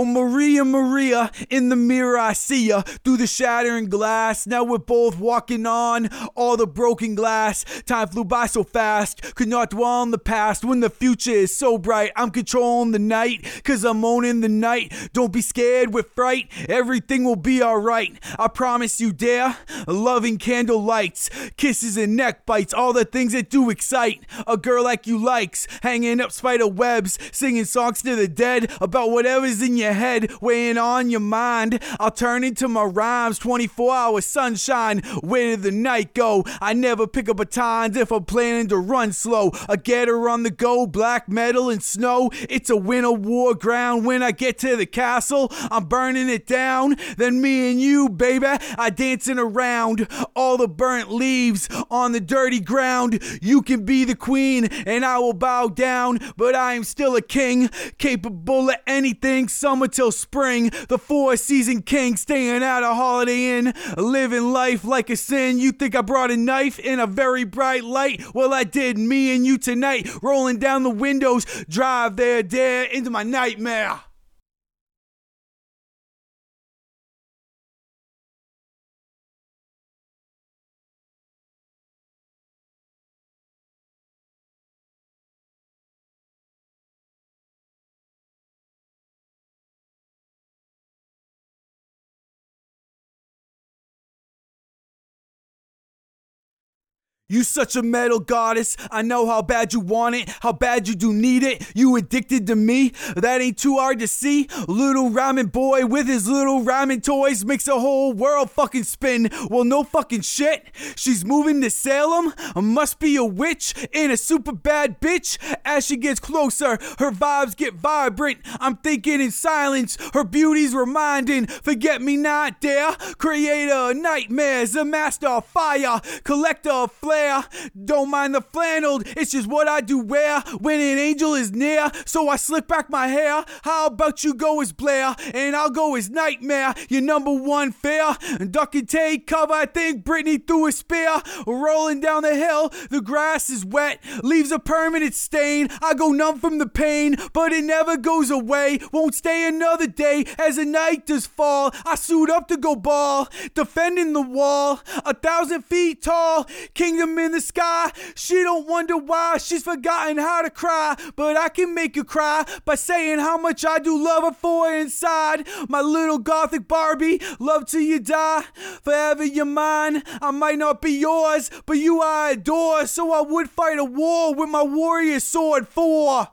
Oh, Maria, Maria, in the mirror I see ya through the shattering glass. Now we're both walking on all the broken glass. Time flew by so fast, could not dwell on the past. When the future is so bright, I'm controlling the night, cause I'm owning the night. Don't be scared with fright, everything will be alright. I promise you, dear. Loving candle lights, kisses and neck bites, all the things that do excite. A girl like you likes, hanging up spider webs, singing songs to the dead about whatever's in your head, weighing on your mind. I'll turn into my rhymes, 24 hour sunshine. Where did the night go? I never pick up batons if I'm planning to run slow. A getter on the go, black metal and snow. It's a winter war ground. When I get to the castle, I'm burning it down. Then me and you, baby, I dancing around. All the burnt leaves on the dirty ground. You can be the queen, and I will bow down. But I am still a king, capable of anything. Summer till spring, the four season king, staying at a holiday inn, living life like a sin. You think I brought a knife in a very bright light? Well, I did. Me and you tonight, rolling down the windows, drive there, there into my nightmare. You such a metal goddess. I know how bad you want it, how bad you do need it. You addicted to me. That ain't too hard to see. Little rhyming boy with his little rhyming toys makes the whole world fucking spin. Well, no fucking shit. She's moving to Salem. Must be a witch and a super bad bitch. As she gets closer, her vibes get vibrant. I'm thinking in silence. Her beauty's reminding. Forget me not, there. Creator of nightmares, a master of fire, collector of flame flare. Don't mind the flannel, it's just what I do wear when an angel is near. So I slick back my hair. How about you go as Blair and I'll go as Nightmare, your number one fair. Duck and take cover, I think Britney threw a spear. Rolling down the hill, the grass is wet, leaves a permanent stain. I go numb from the pain, but it never goes away. Won't stay another day as the night does fall. I suit up to go ball, defending the wall, a thousand feet tall. Kingdom in the sky. She don't wonder why she's forgotten how to cry, but I can make you cry by saying how much I do love her for inside. My little gothic Barbie, love till you die, forever you're mine. I might not be yours, but you I adore, so I would fight a war with my warrior sword for.